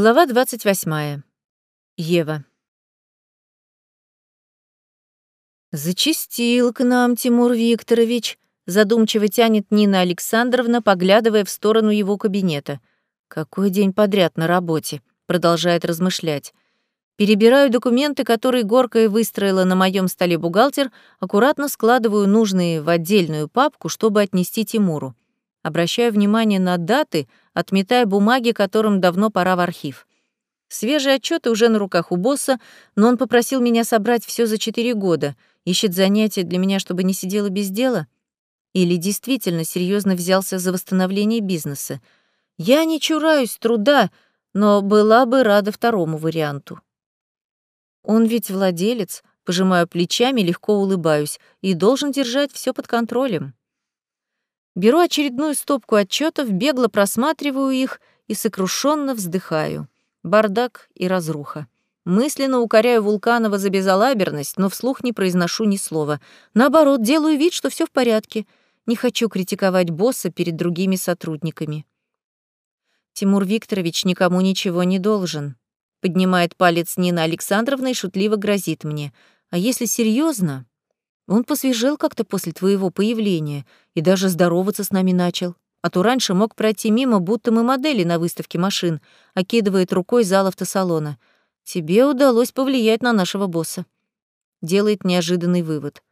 Глава 28. Ева. «Зачистил к нам Тимур Викторович», — задумчиво тянет Нина Александровна, поглядывая в сторону его кабинета. «Какой день подряд на работе», — продолжает размышлять. Перебираю документы, которые горкой выстроила на моем столе бухгалтер, аккуратно складываю нужные в отдельную папку, чтобы отнести Тимуру. Обращаю внимание на даты, отметая бумаги, которым давно пора в архив. Свежие отчеты уже на руках у босса, но он попросил меня собрать все за четыре года, ищет занятия для меня, чтобы не сидела без дела. Или действительно серьезно взялся за восстановление бизнеса. Я не чураюсь труда, но была бы рада второму варианту. Он ведь владелец, пожимаю плечами, легко улыбаюсь, и должен держать все под контролем. Беру очередную стопку отчетов, бегло просматриваю их и сокрушенно вздыхаю. Бардак и разруха. Мысленно укоряю Вулканова за безалаберность, но вслух не произношу ни слова. Наоборот, делаю вид, что все в порядке. Не хочу критиковать босса перед другими сотрудниками. Тимур Викторович никому ничего не должен. Поднимает палец Нина Александровна и шутливо грозит мне. А если серьезно, он посвежел как-то после твоего появления и даже здороваться с нами начал. А то раньше мог пройти мимо, будто мы модели на выставке машин, окидывает рукой зал автосалона. Тебе удалось повлиять на нашего босса. Делает неожиданный вывод.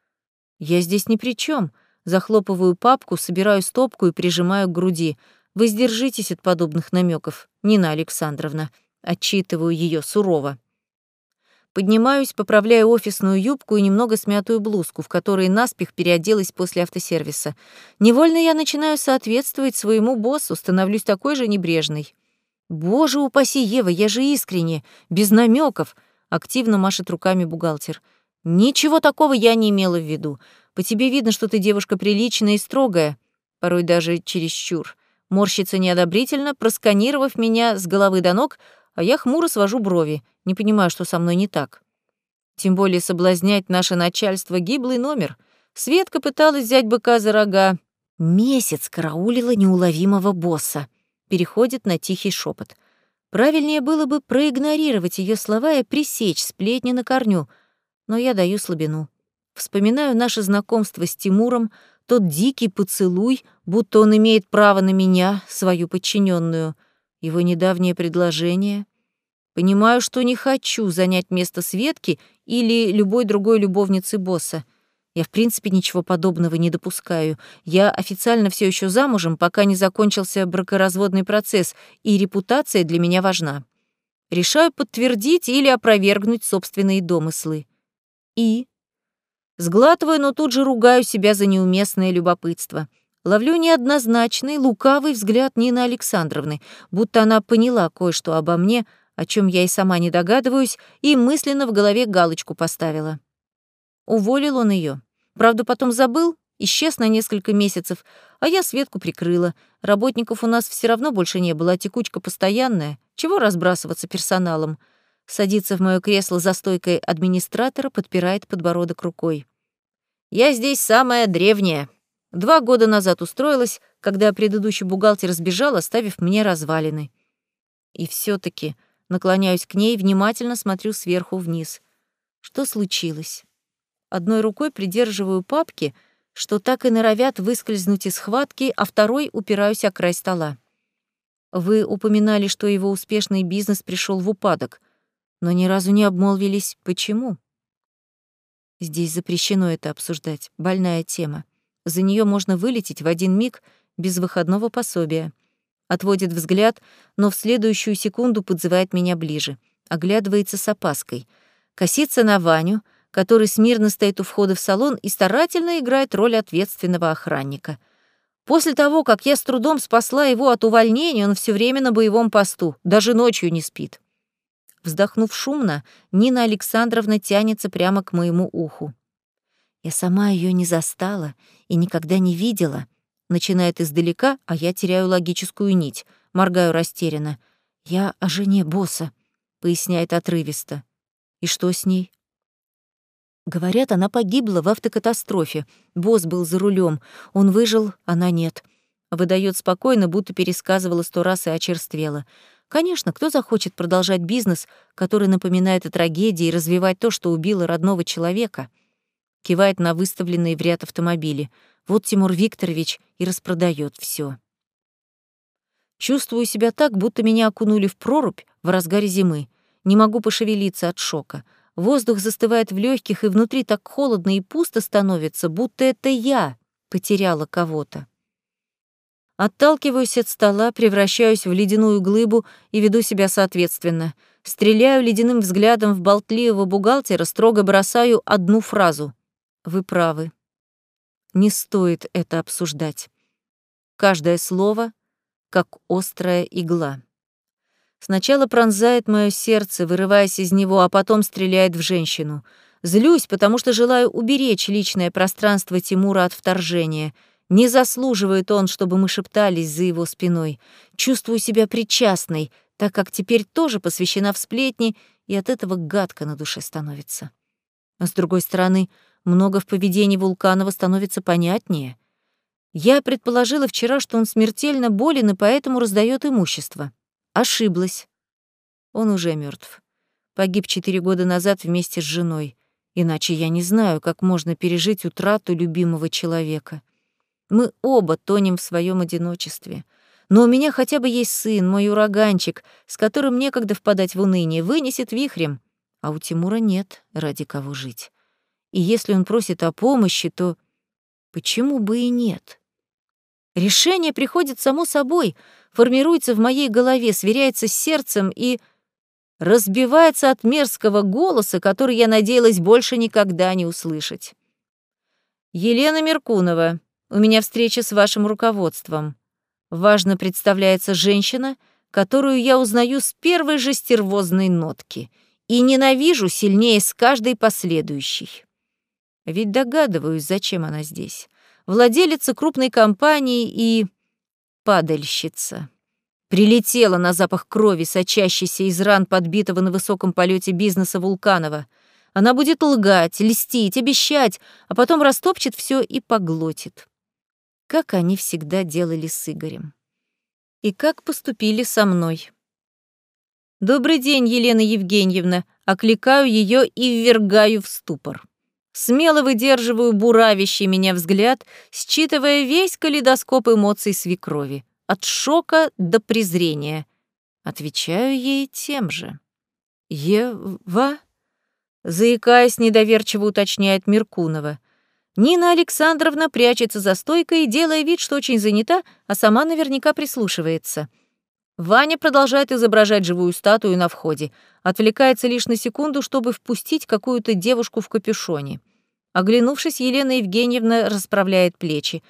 Я здесь ни при чем. Захлопываю папку, собираю стопку и прижимаю к груди. Вы сдержитесь от подобных намеков, Нина Александровна. Отчитываю ее сурово. Поднимаюсь, поправляю офисную юбку и немного смятую блузку, в которой наспех переоделась после автосервиса. Невольно я начинаю соответствовать своему боссу, становлюсь такой же небрежной. «Боже упаси, Ева, я же искренне, без намеков, активно машет руками бухгалтер. «Ничего такого я не имела в виду. По тебе видно, что ты девушка приличная и строгая, порой даже чересчур». Морщится неодобрительно, просканировав меня с головы до ног, а я хмуро свожу брови, не понимаю, что со мной не так. Тем более соблазнять наше начальство гиблый номер. Светка пыталась взять быка за рога. Месяц караулила неуловимого босса. Переходит на тихий шепот. Правильнее было бы проигнорировать ее слова и пресечь сплетни на корню, но я даю слабину. Вспоминаю наше знакомство с Тимуром, тот дикий поцелуй, будто он имеет право на меня, свою подчиненную — его недавнее предложение. Понимаю, что не хочу занять место Светки или любой другой любовницы босса. Я, в принципе, ничего подобного не допускаю. Я официально все еще замужем, пока не закончился бракоразводный процесс, и репутация для меня важна. Решаю подтвердить или опровергнуть собственные домыслы. И... Сглатываю, но тут же ругаю себя за неуместное любопытство — ловлю неоднозначный, лукавый взгляд Нины Александровны, будто она поняла кое-что обо мне, о чем я и сама не догадываюсь, и мысленно в голове галочку поставила. Уволил он ее. Правда, потом забыл, исчез на несколько месяцев, а я Светку прикрыла. Работников у нас все равно больше не было, а текучка постоянная. Чего разбрасываться персоналом? Садится в моё кресло за стойкой администратора, подпирает подбородок рукой. «Я здесь самая древняя», Два года назад устроилась, когда предыдущий бухгалтер сбежал, оставив мне развалины. И все таки наклоняюсь к ней, внимательно смотрю сверху вниз. Что случилось? Одной рукой придерживаю папки, что так и норовят выскользнуть из схватки, а второй упираюсь о край стола. Вы упоминали, что его успешный бизнес пришел в упадок, но ни разу не обмолвились, почему. Здесь запрещено это обсуждать, больная тема. За нее можно вылететь в один миг без выходного пособия. Отводит взгляд, но в следующую секунду подзывает меня ближе. Оглядывается с опаской. Косится на Ваню, который смирно стоит у входа в салон и старательно играет роль ответственного охранника. После того, как я с трудом спасла его от увольнения, он все время на боевом посту, даже ночью не спит. Вздохнув шумно, Нина Александровна тянется прямо к моему уху. Я сама ее не застала и никогда не видела. Начинает издалека, а я теряю логическую нить, моргаю растерянно. Я о жене босса, поясняет отрывисто. И что с ней? Говорят, она погибла в автокатастрофе. Босс был за рулем. Он выжил, она нет. Выдает спокойно, будто пересказывала сто раз и очерствела. Конечно, кто захочет продолжать бизнес, который напоминает о трагедии, и развивать то, что убило родного человека? Кивает на выставленные в ряд автомобили. Вот Тимур Викторович и распродает все. Чувствую себя так, будто меня окунули в прорубь в разгаре зимы. Не могу пошевелиться от шока. Воздух застывает в легких, и внутри так холодно и пусто становится, будто это я потеряла кого-то. Отталкиваюсь от стола, превращаюсь в ледяную глыбу и веду себя соответственно. Стреляю ледяным взглядом в болтливого бухгалтера, строго бросаю одну фразу. «Вы правы. Не стоит это обсуждать. Каждое слово — как острая игла. Сначала пронзает мое сердце, вырываясь из него, а потом стреляет в женщину. Злюсь, потому что желаю уберечь личное пространство Тимура от вторжения — не заслуживает он, чтобы мы шептались за его спиной. Чувствую себя причастной, так как теперь тоже посвящена в сплетни, и от этого гадко на душе становится. А с другой стороны, много в поведении Вулканова становится понятнее. Я предположила вчера, что он смертельно болен и поэтому раздает имущество. Ошиблась. Он уже мертв. Погиб четыре года назад вместе с женой. Иначе я не знаю, как можно пережить утрату любимого человека. Мы оба тонем в своем одиночестве. Но у меня хотя бы есть сын, мой ураганчик, с которым некогда впадать в уныние, вынесет вихрем. А у Тимура нет ради кого жить. И если он просит о помощи, то почему бы и нет? Решение приходит само собой, формируется в моей голове, сверяется с сердцем и разбивается от мерзкого голоса, который я надеялась больше никогда не услышать. Елена Меркунова, у меня встреча с вашим руководством. Важно представляется женщина, которую я узнаю с первой же стервозной нотки и ненавижу сильнее с каждой последующей. Ведь догадываюсь, зачем она здесь. Владелица крупной компании и падальщица. Прилетела на запах крови, сочащейся из ран подбитого на высоком полете бизнеса Вулканова. Она будет лгать, льстить, обещать, а потом растопчет все и поглотит как они всегда делали с Игорем. И как поступили со мной. «Добрый день, Елена Евгеньевна!» Окликаю ее и ввергаю в ступор. Смело выдерживаю буравящий меня взгляд, считывая весь калейдоскоп эмоций свекрови. От шока до презрения. Отвечаю ей тем же. «Ева?» Заикаясь, недоверчиво уточняет Меркунова. Нина Александровна прячется за стойкой, делая вид, что очень занята, а сама наверняка прислушивается. Ваня продолжает изображать живую статую на входе, отвлекается лишь на секунду, чтобы впустить какую-то девушку в капюшоне. Оглянувшись, Елена Евгеньевна расправляет плечи.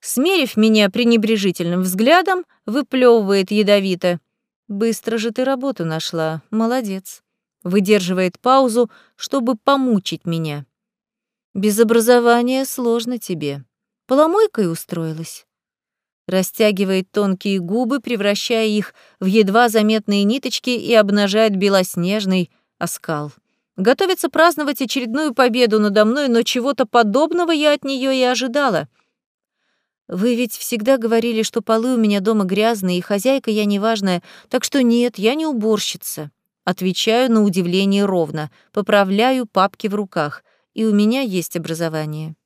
Смерив меня пренебрежительным взглядом, выплевывает ядовито. «Быстро же ты работу нашла, молодец». Выдерживает паузу, чтобы помучить меня. Без образования сложно тебе. Поломойкой устроилась. Растягивает тонкие губы, превращая их в едва заметные ниточки и обнажает белоснежный оскал. Готовится праздновать очередную победу надо мной, но чего-то подобного я от нее и ожидала. Вы ведь всегда говорили, что полы у меня дома грязные, и хозяйка я неважная, так что нет, я не уборщица. Отвечаю на удивление ровно, поправляю папки в руках и у меня есть образование.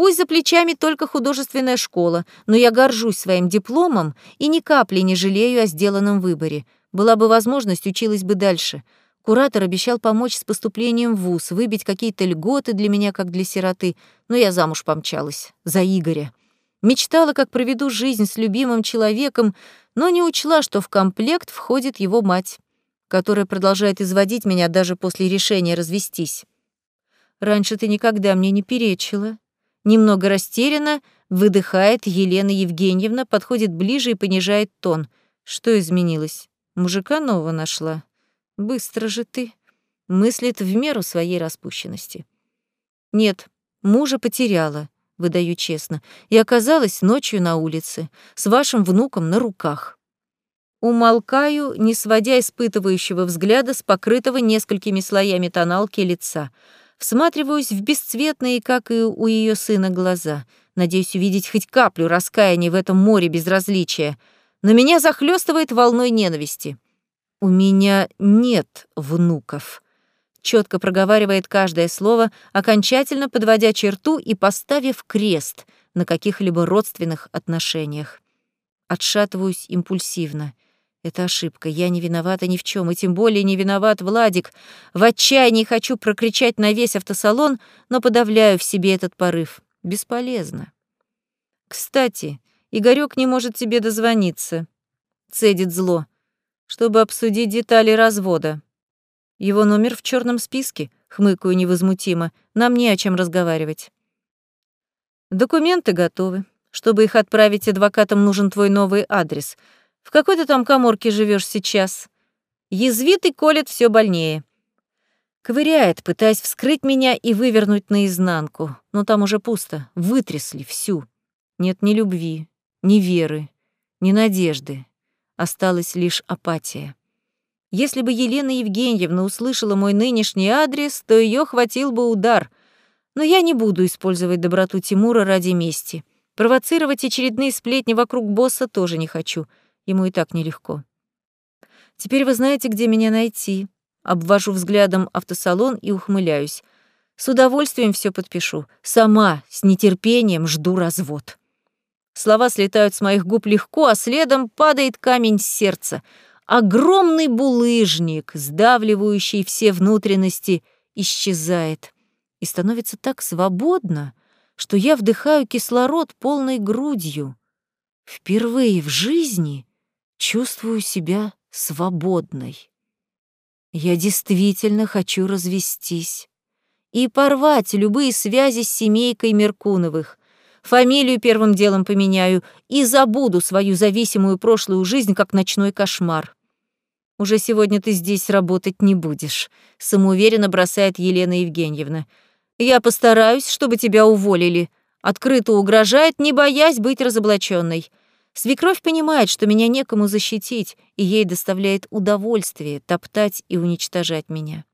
Пусть за плечами только художественная школа, но я горжусь своим дипломом и ни капли не жалею о сделанном выборе. Была бы возможность, училась бы дальше. Куратор обещал помочь с поступлением в ВУЗ, выбить какие-то льготы для меня, как для сироты, но я замуж помчалась. За Игоря. Мечтала, как проведу жизнь с любимым человеком, но не учла, что в комплект входит его мать, которая продолжает изводить меня даже после решения развестись. Раньше ты никогда мне не перечила. Немного растерянно выдыхает Елена Евгеньевна, подходит ближе и понижает тон. Что изменилось? Мужика нового нашла. Быстро же ты. Мыслит в меру своей распущенности. Нет, мужа потеряла, выдаю честно, и оказалась ночью на улице, с вашим внуком на руках. Умолкаю, не сводя испытывающего взгляда с покрытого несколькими слоями тоналки лица — Всматриваюсь в бесцветные, как и у ее сына, глаза. Надеюсь увидеть хоть каплю раскаяния в этом море безразличия. но меня захлестывает волной ненависти. «У меня нет внуков», — четко проговаривает каждое слово, окончательно подводя черту и поставив крест на каких-либо родственных отношениях. Отшатываюсь импульсивно. Это ошибка, я не виновата ни в чем, и тем более не виноват Владик. В отчаянии хочу прокричать на весь автосалон, но подавляю в себе этот порыв. Бесполезно. Кстати, Игорёк не может тебе дозвониться. Цедит зло чтобы обсудить детали развода. Его номер в черном списке, хмыкаю невозмутимо, нам не о чем разговаривать. Документы готовы. Чтобы их отправить адвокатам, нужен твой новый адрес. В какой то там коморке живешь сейчас? Язвит и колет все больнее. Ковыряет, пытаясь вскрыть меня и вывернуть наизнанку. Но там уже пусто, вытрясли всю. Нет ни любви, ни веры, ни надежды, осталась лишь апатия. Если бы Елена Евгеньевна услышала мой нынешний адрес, то ее хватил бы удар. Но я не буду использовать доброту Тимура ради мести. Провоцировать очередные сплетни вокруг босса тоже не хочу. Ему и так нелегко. Теперь вы знаете, где меня найти. Обвожу взглядом автосалон и ухмыляюсь. С удовольствием все подпишу. Сама, с нетерпением жду развод. Слова слетают с моих губ легко, а следом падает камень с сердца. Огромный булыжник, сдавливающий все внутренности, исчезает. И становится так свободно, что я вдыхаю кислород полной грудью. Впервые в жизни чувствую себя свободной. Я действительно хочу развестись и порвать любые связи с семейкой Меркуновых, фамилию первым делом поменяю и забуду свою зависимую прошлую жизнь как ночной кошмар. Уже сегодня ты здесь работать не будешь, самоуверенно бросает Елена Евгеньевна. Я постараюсь, чтобы тебя уволили. Открыто угрожает, не боясь быть разоблаченной. Свекровь понимает, что меня некому защитить, и ей доставляет удовольствие топтать и уничтожать меня.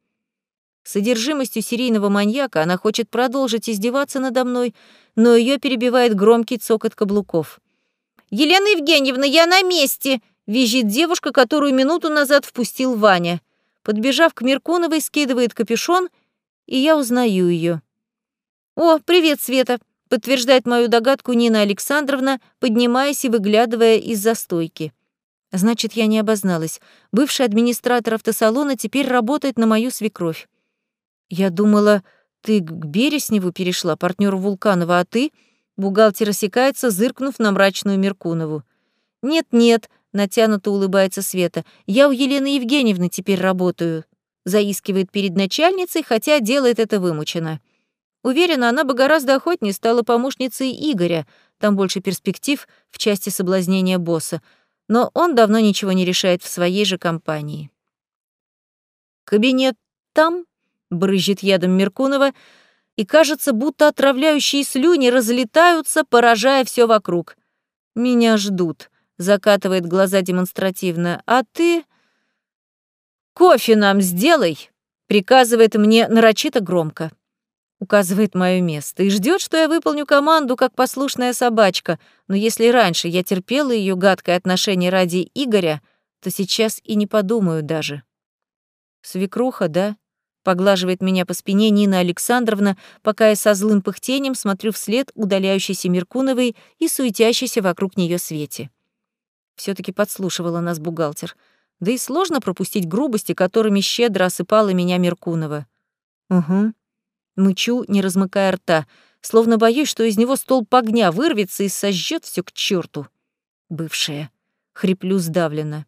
Содержимостью серийного маньяка она хочет продолжить издеваться надо мной, но ее перебивает громкий цокот каблуков. «Елена Евгеньевна, я на месте!» — визжит девушка, которую минуту назад впустил Ваня. Подбежав к Меркуновой, скидывает капюшон, и я узнаю ее. «О, привет, Света!» — подтверждает мою догадку Нина Александровна, поднимаясь и выглядывая из-за стойки. Значит, я не обозналась. Бывший администратор автосалона теперь работает на мою свекровь. Я думала, ты к Бересневу перешла, партнеру Вулканова, а ты? Бухгалтер осекается, зыркнув на мрачную Меркунову. Нет-нет, натянуто улыбается Света. Я у Елены Евгеньевны теперь работаю. Заискивает перед начальницей, хотя делает это вымученно. Уверена, она бы гораздо охотнее стала помощницей Игоря, там больше перспектив в части соблазнения босса, но он давно ничего не решает в своей же компании. Кабинет там, брызжет ядом Меркунова, и кажется, будто отравляющие слюни разлетаются, поражая все вокруг. «Меня ждут», — закатывает глаза демонстративно. «А ты...» «Кофе нам сделай», — приказывает мне нарочито громко. Указывает мое место и ждет, что я выполню команду, как послушная собачка. Но если раньше я терпела ее гадкое отношение ради Игоря, то сейчас и не подумаю даже. Свекруха, да? Поглаживает меня по спине Нина Александровна, пока я со злым пыхтением смотрю вслед удаляющейся Меркуновой и суетящейся вокруг нее Свете. все таки подслушивала нас бухгалтер. Да и сложно пропустить грубости, которыми щедро осыпала меня Меркунова. Угу. Мычу, не размыкая рта, словно боюсь, что из него столб огня вырвется и сожжет все к черту. Бывшая. Хриплю сдавленно.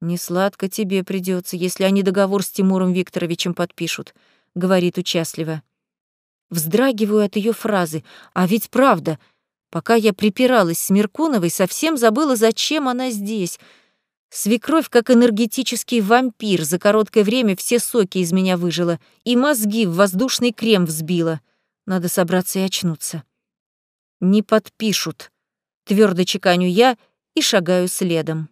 «Не сладко тебе придется, если они договор с Тимуром Викторовичем подпишут», — говорит участливо. Вздрагиваю от ее фразы. А ведь правда, пока я припиралась с Меркуновой, совсем забыла, зачем она здесь. Свекровь, как энергетический вампир, за короткое время все соки из меня выжила и мозги в воздушный крем взбила. Надо собраться и очнуться. «Не подпишут», — твердо чеканю я и шагаю следом.